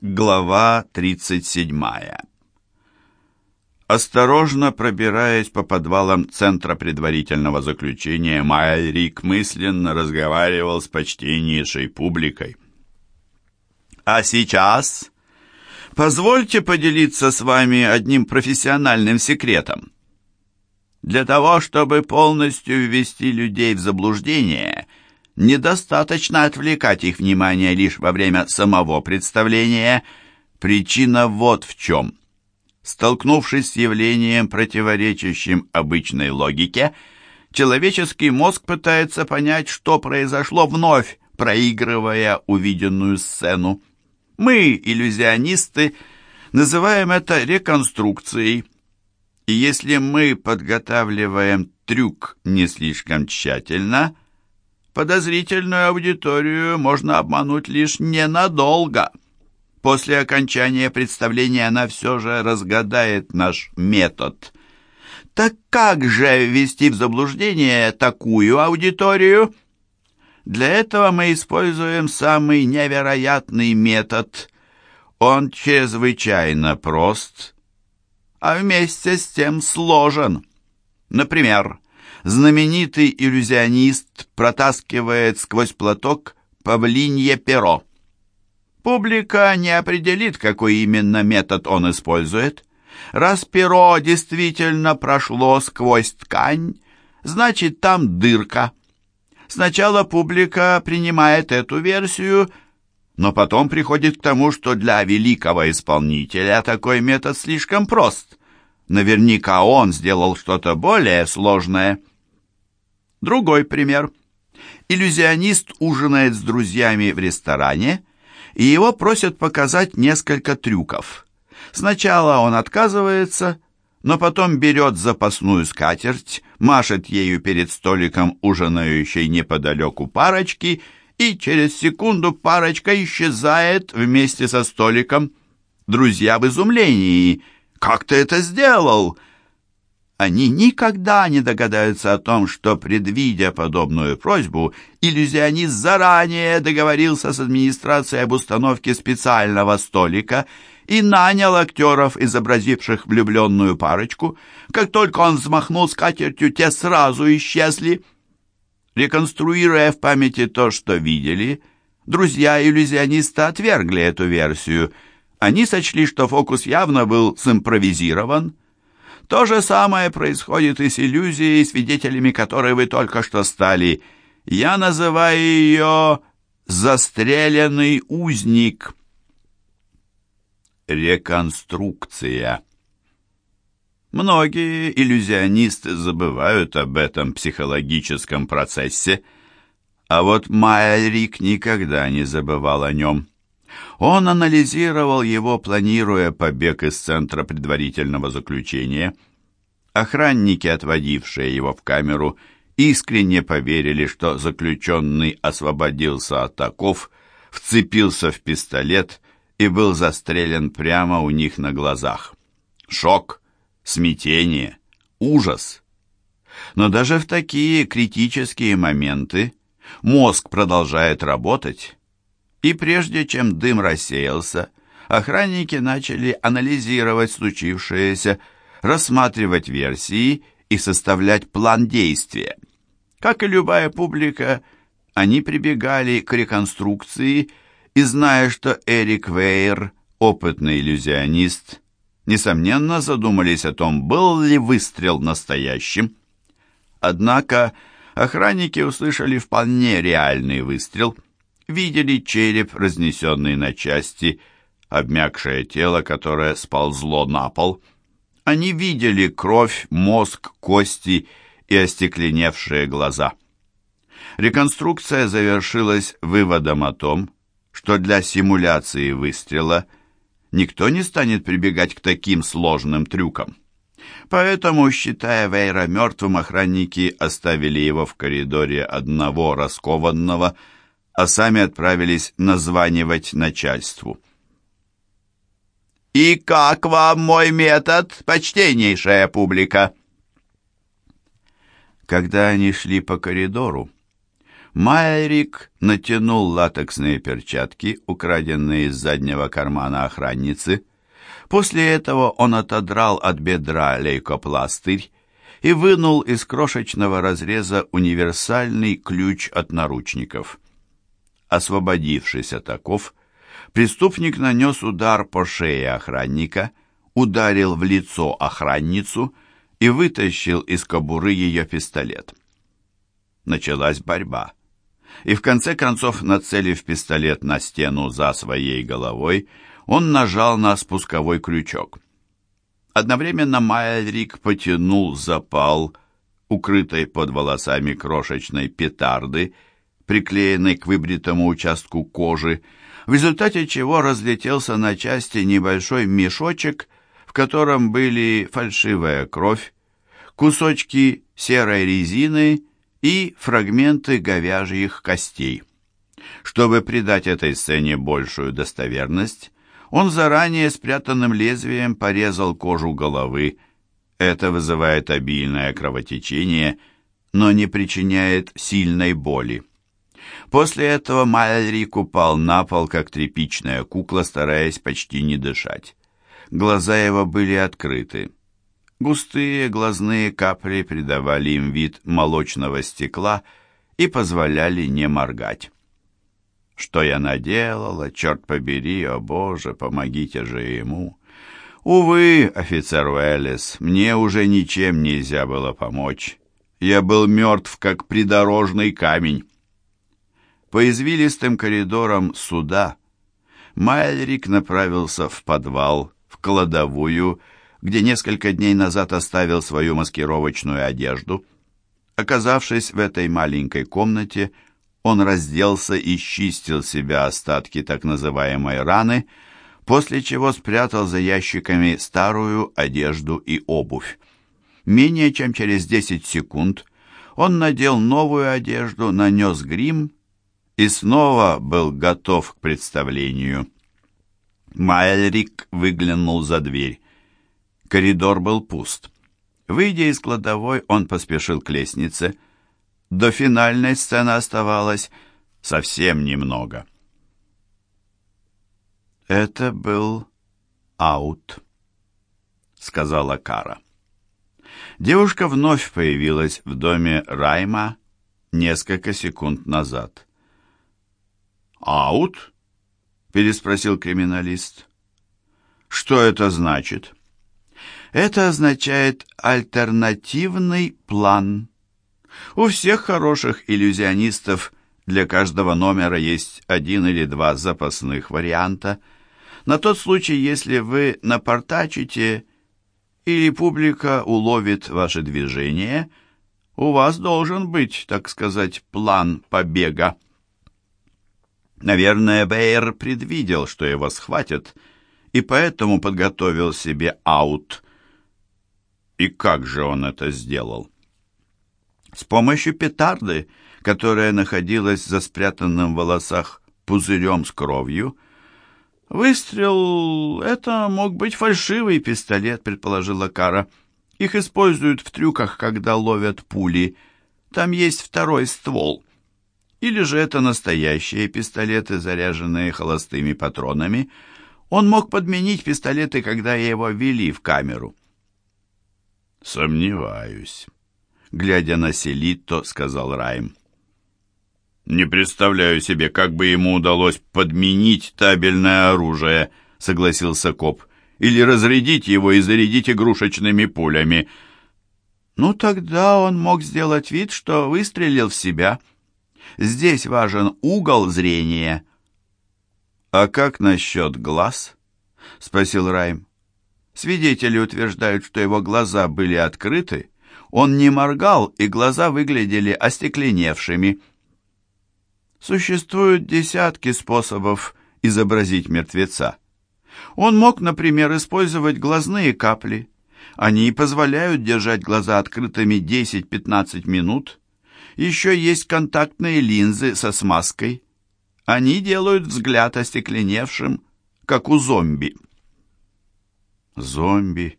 Глава 37. Осторожно пробираясь по подвалам Центра предварительного заключения, Майрик мысленно разговаривал с почтеннейшей публикой. «А сейчас позвольте поделиться с вами одним профессиональным секретом. Для того, чтобы полностью ввести людей в заблуждение – Недостаточно отвлекать их внимание лишь во время самого представления. Причина вот в чем. Столкнувшись с явлением, противоречащим обычной логике, человеческий мозг пытается понять, что произошло вновь, проигрывая увиденную сцену. Мы, иллюзионисты, называем это реконструкцией. И если мы подготавливаем трюк не слишком тщательно – Подозрительную аудиторию можно обмануть лишь ненадолго. После окончания представления она все же разгадает наш метод. Так как же ввести в заблуждение такую аудиторию? Для этого мы используем самый невероятный метод. Он чрезвычайно прост, а вместе с тем сложен. Например, знаменитый иллюзионист протаскивает сквозь платок павлинье перо. Публика не определит, какой именно метод он использует. Раз перо действительно прошло сквозь ткань, значит, там дырка. Сначала публика принимает эту версию, но потом приходит к тому, что для великого исполнителя такой метод слишком прост. Наверняка он сделал что-то более сложное. Другой пример. Иллюзионист ужинает с друзьями в ресторане, и его просят показать несколько трюков. Сначала он отказывается, но потом берет запасную скатерть, машет ею перед столиком ужинающей неподалеку парочки, и через секунду парочка исчезает вместе со столиком. Друзья в изумлении. «Как ты это сделал?» Они никогда не догадаются о том, что, предвидя подобную просьбу, иллюзионист заранее договорился с администрацией об установке специального столика и нанял актеров, изобразивших влюбленную парочку. Как только он взмахнул скатертью, те сразу исчезли. Реконструируя в памяти то, что видели, друзья иллюзиониста отвергли эту версию. Они сочли, что фокус явно был симпровизирован, то же самое происходит и с иллюзией, свидетелями которой вы только что стали. Я называю ее «застреленный узник». Реконструкция. Многие иллюзионисты забывают об этом психологическом процессе, а вот Майрик никогда не забывал о нем. Он анализировал его, планируя побег из центра предварительного заключения. Охранники, отводившие его в камеру, искренне поверили, что заключенный освободился от оков, вцепился в пистолет и был застрелен прямо у них на глазах. Шок, смятение, ужас. Но даже в такие критические моменты мозг продолжает работать, и прежде чем дым рассеялся, охранники начали анализировать случившееся, рассматривать версии и составлять план действия. Как и любая публика, они прибегали к реконструкции и, зная, что Эрик Вейер – опытный иллюзионист, несомненно задумались о том, был ли выстрел настоящим. Однако охранники услышали вполне реальный выстрел – видели череп, разнесенный на части, обмякшее тело, которое сползло на пол. Они видели кровь, мозг, кости и остекленевшие глаза. Реконструкция завершилась выводом о том, что для симуляции выстрела никто не станет прибегать к таким сложным трюкам. Поэтому, считая Вейра мертвым, охранники оставили его в коридоре одного раскованного, а сами отправились названивать начальству. «И как вам мой метод, почтеннейшая публика?» Когда они шли по коридору, Майрик натянул латексные перчатки, украденные из заднего кармана охранницы. После этого он отодрал от бедра лейкопластырь и вынул из крошечного разреза универсальный ключ от наручников. Освободившись от оков, преступник нанес удар по шее охранника, ударил в лицо охранницу и вытащил из кобуры ее пистолет. Началась борьба и в конце концов, нацелив пистолет на стену за своей головой, он нажал на спусковой крючок. Одновременно Майлрик потянул запал, укрытой под волосами крошечной петарды, приклеенной к выбритому участку кожи, в результате чего разлетелся на части небольшой мешочек, в котором были фальшивая кровь, кусочки серой резины и фрагменты говяжьих костей. Чтобы придать этой сцене большую достоверность, он заранее спрятанным лезвием порезал кожу головы. Это вызывает обильное кровотечение, но не причиняет сильной боли. После этого Мальрик упал на пол, как тряпичная кукла, стараясь почти не дышать. Глаза его были открыты. Густые глазные капли придавали им вид молочного стекла и позволяли не моргать. Что я наделала, черт побери, о боже, помогите же ему. Увы, офицер Уэллис, мне уже ничем нельзя было помочь. Я был мертв, как придорожный камень. По извилистым коридорам суда Майлрик направился в подвал, в кладовую, где несколько дней назад оставил свою маскировочную одежду. Оказавшись в этой маленькой комнате, он разделся и счистил себя остатки так называемой раны, после чего спрятал за ящиками старую одежду и обувь. Менее чем через 10 секунд он надел новую одежду, нанес грим и снова был готов к представлению. Майлрик выглянул за дверь. Коридор был пуст. Выйдя из кладовой, он поспешил к лестнице. До финальной сцены оставалось совсем немного. «Это был аут», — сказала Кара. Девушка вновь появилась в доме Райма несколько секунд назад. «Аут?» — переспросил криминалист. «Что это значит?» Это означает альтернативный план. У всех хороших иллюзионистов для каждого номера есть один или два запасных варианта. На тот случай, если вы напортачите или публика уловит ваше движение, у вас должен быть, так сказать, план побега. Наверное, Бейер предвидел, что его схватят, и поэтому подготовил себе аут – и как же он это сделал? С помощью петарды, которая находилась за спрятанным в волосах пузырем с кровью. Выстрел — это мог быть фальшивый пистолет, предположила Кара. Их используют в трюках, когда ловят пули. Там есть второй ствол. Или же это настоящие пистолеты, заряженные холостыми патронами. Он мог подменить пистолеты, когда его вели в камеру. «Сомневаюсь», — глядя на Селитто, сказал Райм. «Не представляю себе, как бы ему удалось подменить табельное оружие», — согласился коп, «или разрядить его и зарядить игрушечными пулями». «Ну, тогда он мог сделать вид, что выстрелил в себя. Здесь важен угол зрения». «А как насчет глаз?» — спросил Райм. Свидетели утверждают, что его глаза были открыты, он не моргал, и глаза выглядели остекленевшими. Существуют десятки способов изобразить мертвеца. Он мог, например, использовать глазные капли. Они позволяют держать глаза открытыми 10-15 минут. Еще есть контактные линзы со смазкой. Они делают взгляд остекленевшим, как у зомби зомби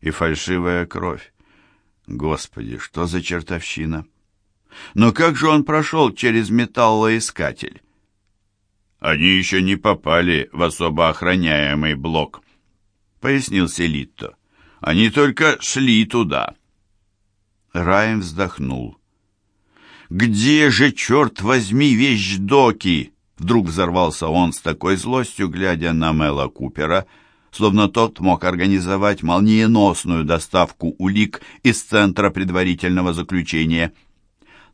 и фальшивая кровь. Господи, что за чертовщина? Но как же он прошел через металлоискатель? Они еще не попали в особо охраняемый блок, пояснил Селитто. Они только шли туда. Райм вздохнул. «Где же, черт возьми, вещдоки?» Вдруг взорвался он с такой злостью, глядя на Мэла Купера, словно тот мог организовать молниеносную доставку улик из Центра предварительного заключения.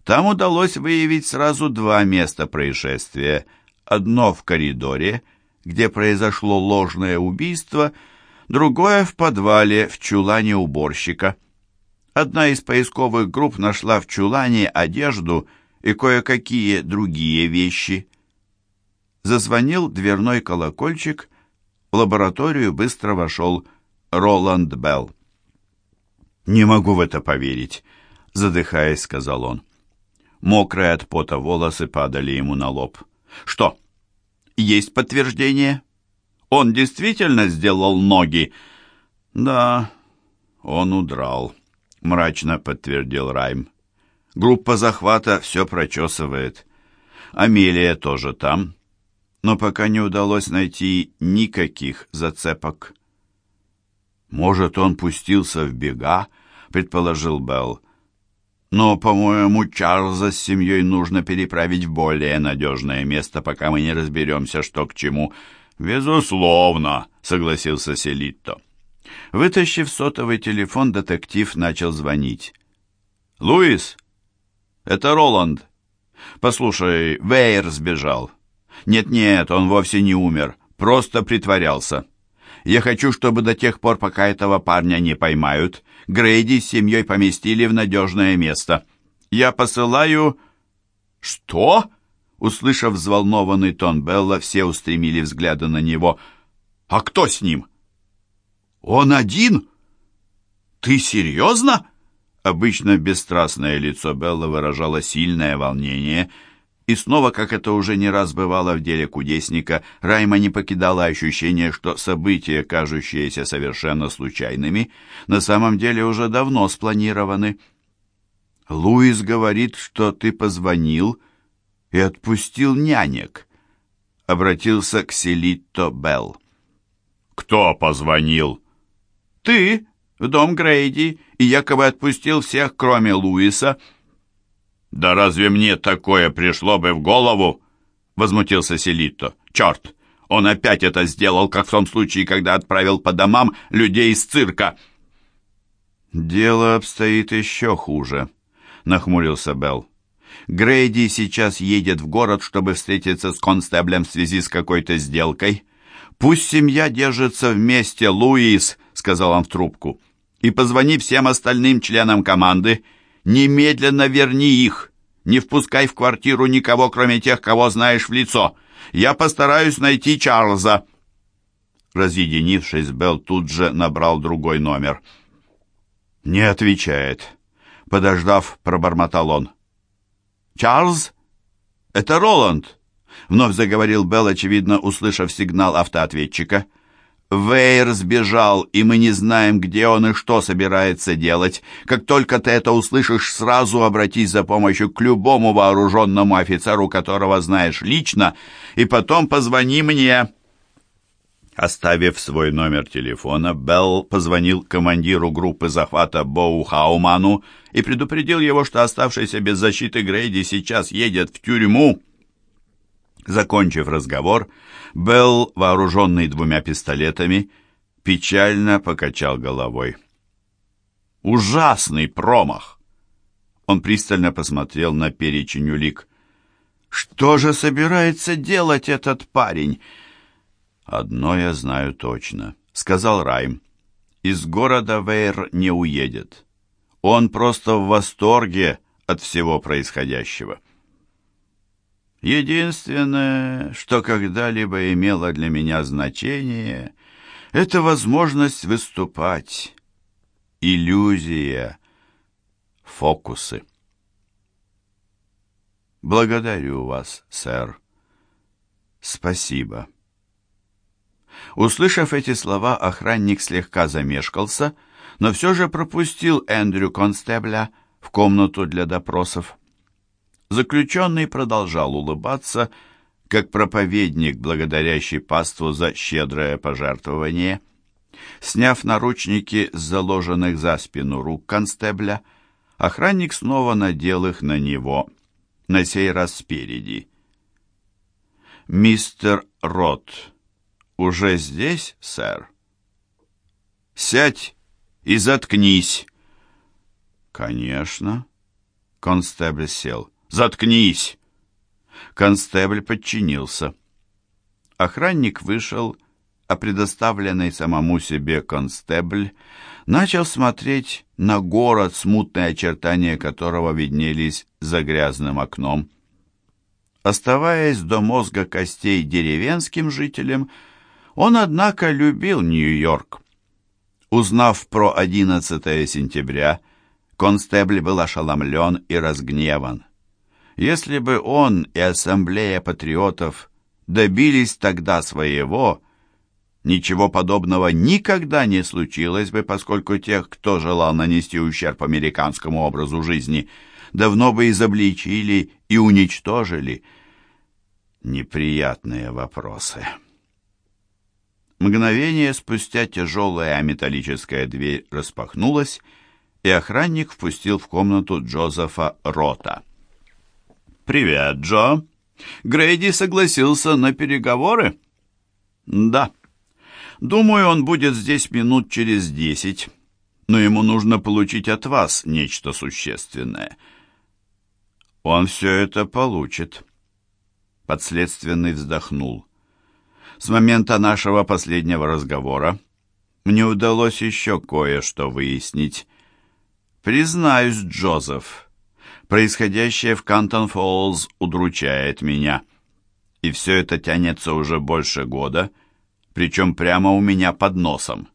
Там удалось выявить сразу два места происшествия. Одно в коридоре, где произошло ложное убийство, другое в подвале в чулане уборщика. Одна из поисковых групп нашла в чулане одежду и кое-какие другие вещи. Зазвонил дверной колокольчик, в лабораторию быстро вошел Роланд Белл. «Не могу в это поверить», — задыхаясь, сказал он. Мокрые от пота волосы падали ему на лоб. «Что, есть подтверждение? Он действительно сделал ноги?» «Да, он удрал», — мрачно подтвердил Райм. «Группа захвата все прочесывает. Амелия тоже там, но пока не удалось найти никаких зацепок». «Может, он пустился в бега?» — предположил Белл. «Но, по-моему, Чарльза с семьей нужно переправить в более надежное место, пока мы не разберемся, что к чему». «Безусловно», — согласился Селитто. Вытащив сотовый телефон, детектив начал звонить. «Луис, это Роланд. Послушай, Вейер сбежал. Нет-нет, он вовсе не умер, просто притворялся. Я хочу, чтобы до тех пор, пока этого парня не поймают, Грейди с семьей поместили в надежное место. Я посылаю...» «Что?» Услышав взволнованный тон Белла, все устремили взгляды на него. «А кто с ним?» «Он один? Ты серьезно?» Обычно бесстрастное лицо Белла выражало сильное волнение, и снова, как это уже не раз бывало в деле кудесника, Райма не покидала ощущение, что события, кажущиеся совершенно случайными, на самом деле уже давно спланированы. «Луис говорит, что ты позвонил и отпустил нянек», — обратился к Селитто Белл. «Кто позвонил?» Ты в дом Грейди и якобы отпустил всех, кроме Луиса. Да разве мне такое пришло бы в голову? Возмутился Селитто. Черт! Он опять это сделал, как в том случае, когда отправил по домам людей из цирка. Дело обстоит еще хуже, нахмурился Белл. Грейди сейчас едет в город, чтобы встретиться с констеблем в связи с какой-то сделкой. Пусть семья держится вместе, Луис, сказал он в трубку, «и позвони всем остальным членам команды. Немедленно верни их. Не впускай в квартиру никого, кроме тех, кого знаешь в лицо. Я постараюсь найти Чарльза». Разъединившись, Белл тут же набрал другой номер. «Не отвечает». Подождав, пробормотал он. «Чарльз? Это Роланд!» Вновь заговорил Белл, очевидно, услышав сигнал автоответчика. Вейер сбежал, и мы не знаем, где он и что собирается делать. Как только ты это услышишь, сразу обратись за помощью к любому вооруженному офицеру, которого знаешь лично, и потом позвони мне». Оставив свой номер телефона, Белл позвонил командиру группы захвата Боу Хауману и предупредил его, что оставшийся без защиты Грейди сейчас едет в тюрьму. Закончив разговор, Белл, вооруженный двумя пистолетами, печально покачал головой. «Ужасный промах!» Он пристально посмотрел на перечень улик. «Что же собирается делать этот парень?» «Одно я знаю точно», — сказал Райм. «Из города Вейр не уедет. Он просто в восторге от всего происходящего». Единственное, что когда-либо имело для меня значение, это возможность выступать. Иллюзия, фокусы. Благодарю вас, сэр. Спасибо. Услышав эти слова, охранник слегка замешкался, но все же пропустил Эндрю Констебля в комнату для допросов. Заключенный продолжал улыбаться, как проповедник, благодарящий паству за щедрое пожертвование. Сняв наручники с заложенных за спину рук констебля, охранник снова надел их на него, на сей раз спереди. «Мистер Рот уже здесь, сэр?» «Сядь и заткнись!» «Конечно». Констебль сел. «Заткнись!» Констебль подчинился. Охранник вышел, а предоставленный самому себе констебль начал смотреть на город, смутные очертания которого виднелись за грязным окном. Оставаясь до мозга костей деревенским жителем, он, однако, любил Нью-Йорк. Узнав про 11 сентября, констебль был ошеломлен и разгневан. Если бы он и ассамблея патриотов добились тогда своего, ничего подобного никогда не случилось бы, поскольку тех, кто желал нанести ущерб американскому образу жизни, давно бы изобличили и уничтожили. Неприятные вопросы. Мгновение спустя тяжелая металлическая дверь распахнулась, и охранник впустил в комнату Джозефа Рота. «Привет, Джо. Грейди согласился на переговоры?» «Да. Думаю, он будет здесь минут через десять, но ему нужно получить от вас нечто существенное». «Он все это получит». Подследственный вздохнул. «С момента нашего последнего разговора мне удалось еще кое-что выяснить. Признаюсь, Джозеф, Происходящее в Кантон-Фоллз удручает меня. И все это тянется уже больше года, причем прямо у меня под носом.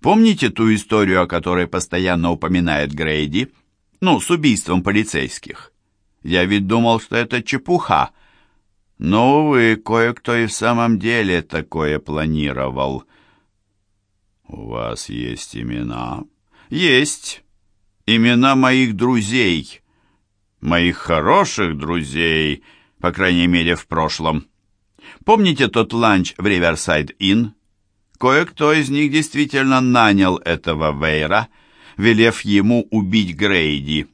Помните ту историю, о которой постоянно упоминает Грейди? Ну, с убийством полицейских. Я ведь думал, что это чепуха. Но, увы, кое-кто и в самом деле такое планировал. «У вас есть имена?» «Есть. Имена моих друзей моих хороших друзей, по крайней мере, в прошлом. Помните тот ланч в Риверсайд-Инн? Кое-кто из них действительно нанял этого Вейра, велев ему убить Грейди.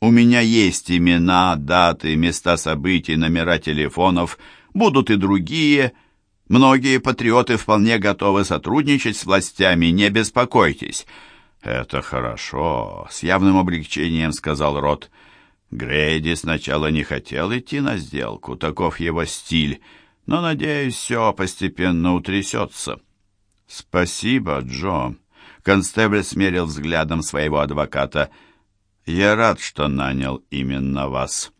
У меня есть имена, даты, места событий, номера телефонов, будут и другие. Многие патриоты вполне готовы сотрудничать с властями, не беспокойтесь. «Это хорошо», — с явным облегчением сказал Рот. Грейди сначала не хотел идти на сделку, таков его стиль, но, надеюсь, все постепенно утрясется. «Спасибо, Джо», — констебль смерил взглядом своего адвоката. «Я рад, что нанял именно вас».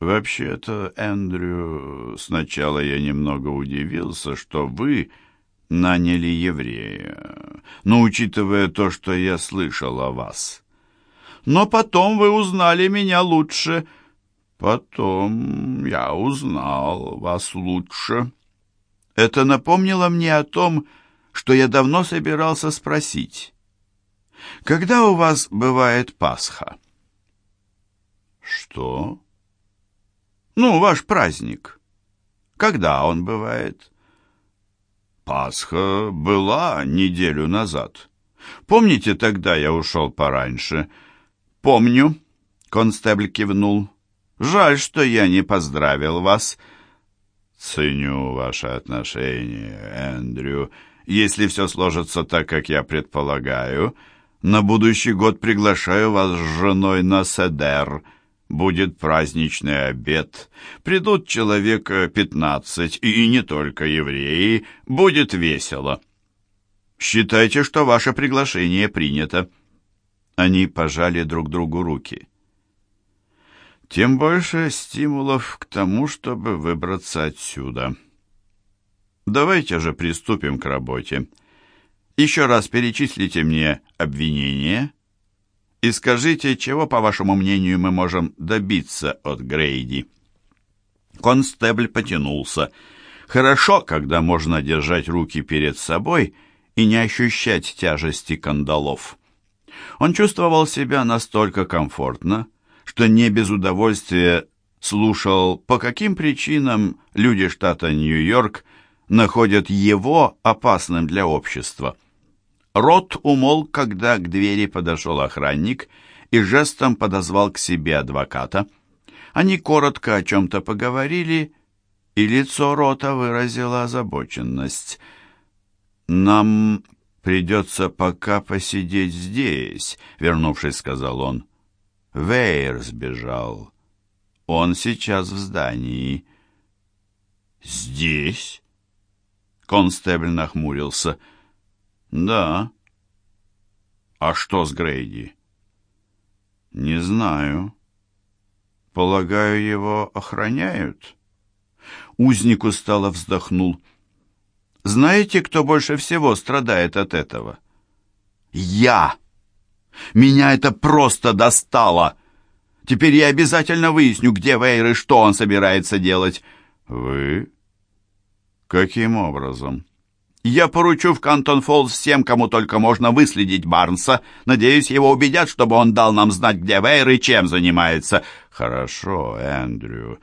«Вообще-то, Эндрю, сначала я немного удивился, что вы наняли еврея, но учитывая то, что я слышал о вас, но потом вы узнали меня лучше». «Потом я узнал вас лучше». Это напомнило мне о том, что я давно собирался спросить. «Когда у вас бывает Пасха?» «Что?» «Ну, ваш праздник. Когда он бывает?» «Пасха была неделю назад. Помните, тогда я ушел пораньше?» «Помню», — констебль кивнул. «Жаль, что я не поздравил вас». «Ценю ваше отношение, Эндрю. Если все сложится так, как я предполагаю, на будущий год приглашаю вас с женой на Седер. Будет праздничный обед. Придут человека пятнадцать, и не только евреи. Будет весело. Считайте, что ваше приглашение принято». Они пожали друг другу руки. Тем больше стимулов к тому, чтобы выбраться отсюда. Давайте же приступим к работе. Еще раз перечислите мне обвинения и скажите, чего, по вашему мнению, мы можем добиться от Грейди. Констебль потянулся. Хорошо, когда можно держать руки перед собой и не ощущать тяжести кандалов. Он чувствовал себя настолько комфортно, что не без удовольствия слушал, по каким причинам люди штата Нью-Йорк находят его опасным для общества. Рот умолк, когда к двери подошел охранник и жестом подозвал к себе адвоката. Они коротко о чем-то поговорили, и лицо Рота выразило озабоченность. «Нам придется пока посидеть здесь», — вернувшись, сказал он. Вейер сбежал. Он сейчас в здании. «Здесь?» Констебль нахмурился. «Да». «А что с Грейди?» «Не знаю. Полагаю, его охраняют?» Узник устало вздохнул. «Знаете, кто больше всего страдает от этого?» «Я! Меня это просто достало!» Теперь я обязательно выясню, где Вейр и что он собирается делать». «Вы? Каким образом?» «Я поручу в Кантон-Фоллс всем, кому только можно выследить Барнса. Надеюсь, его убедят, чтобы он дал нам знать, где Вейр и чем занимается». «Хорошо, Эндрю.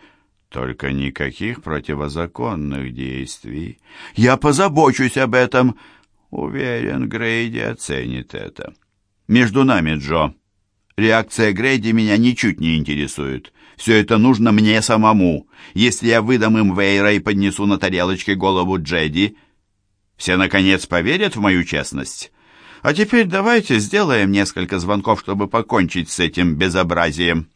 Только никаких противозаконных действий. Я позабочусь об этом. Уверен, Грейди оценит это. Между нами, Джо». Реакция Грейди меня ничуть не интересует. Все это нужно мне самому. Если я выдам им Вейра и поднесу на тарелочке голову Джеди, все, наконец, поверят в мою честность. А теперь давайте сделаем несколько звонков, чтобы покончить с этим безобразием».